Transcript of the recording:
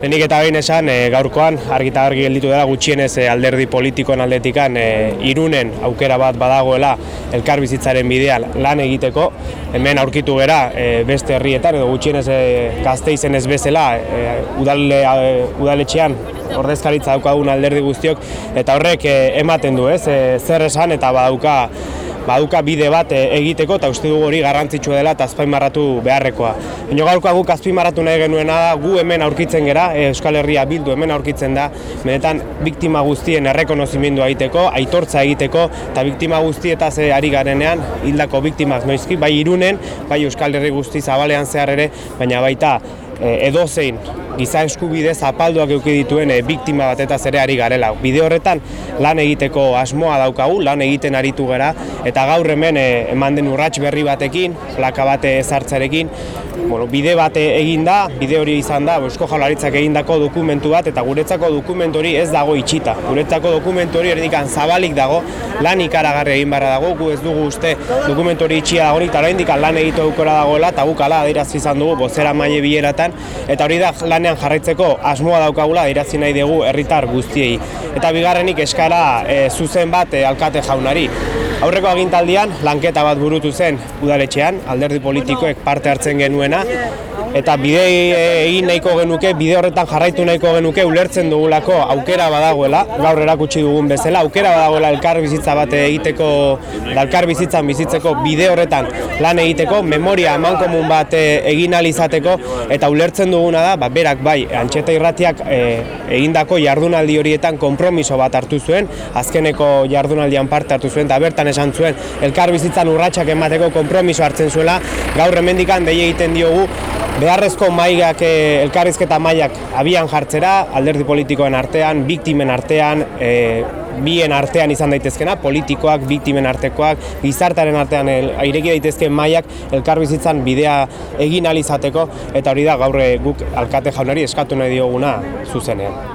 Lehenik eta behin esan, e, gaurkoan argita argi gelditu dela gutxienez e, alderdi politikoen aldetikan e, irunen aukera bat badagoela elkar bizitzaren bidea lan egiteko. Hemen aurkitu gera e, beste herrietan edo gutxienez e, gazte izen ez bezala e, udale, e, udaletxean ordezkaritza daukagun alderdi guztiok eta horrek ematen du ez, zer esan eta badauka baduka bide bat eh, egiteko eta uste dugu hori garrantzitsua dela eta azpimarratu beharrekoa. Baina gaurkoa guk azpimarratu nahi genuena da, gu hemen aurkitzen gera, eh, Euskal Herria bildu hemen aurkitzen da, benetan biktima guztien errekonozimendua egiteko, aitortza egiteko eta biktima guztietaz eh, ari garenean hildako biktimak noizki, bai irunen, bai Euskal Herri guzti zabalean zehar ere, baina baita edozein giza eskubide zapalduak euki dituen e, biktima batetaz ere ari garela. Bide horretan lan egiteko asmoa daukagu, lan egiten aritu gara, eta gaur hemen e, eman den urrats berri batekin, plaka bate ezartzarekin, bueno, bide bate egin da, bide hori izan da, Eusko Jaurlaritzak egindako dokumentu bat, eta guretzako dokumentu hori ez dago itxita. Guretzako dokumentu hori erdikan zabalik dago, lan ikaragarri egin barra dago, gu ez dugu uste dokumentu hori itxia dago, eta hori lan egitu dagoela, eta gukala adiraz izan dugu, bozera maile bileratan, eta hori da lanean jarraitzeko asmoa daukagula irazi nahi dugu herritar guztiei. Eta bigarrenik eskara e, zuzen bat e, alkate jaunari. Aurreko agintaldian lanketa bat burutu zen udaletxean, alderdi politikoek parte hartzen genuena, eta bide egin nahiko genuke, bide horretan jarraitu nahiko genuke ulertzen dugulako aukera badagoela, gaur erakutsi dugun bezala, aukera badagoela elkar bizitza bat egiteko, elkar bizitzan bizitzeko bide horretan lan egiteko, memoria eman komun bat eh, egin alizateko, eta ulertzen duguna da, ba, berak bai, antxeta irratiak e, egindako jardunaldi horietan konpromiso bat hartu zuen, azkeneko jardunaldian parte hartu zuen, eta bertan esan zuen, elkar bizitzan urratsak emateko konpromiso hartzen zuela, gaur hemendikan dei egiten diogu, beharrezko maigak eh, elkarrizketa mailak abian jartzera, alderdi politikoen artean, biktimen artean, e, bien artean izan daitezkena, politikoak, biktimen artekoak, gizartaren artean el, aireki daitezke mailak elkarbizitzan bidea egin alizateko, eta hori da gaur guk alkate jaunari eskatu nahi dioguna zuzenean.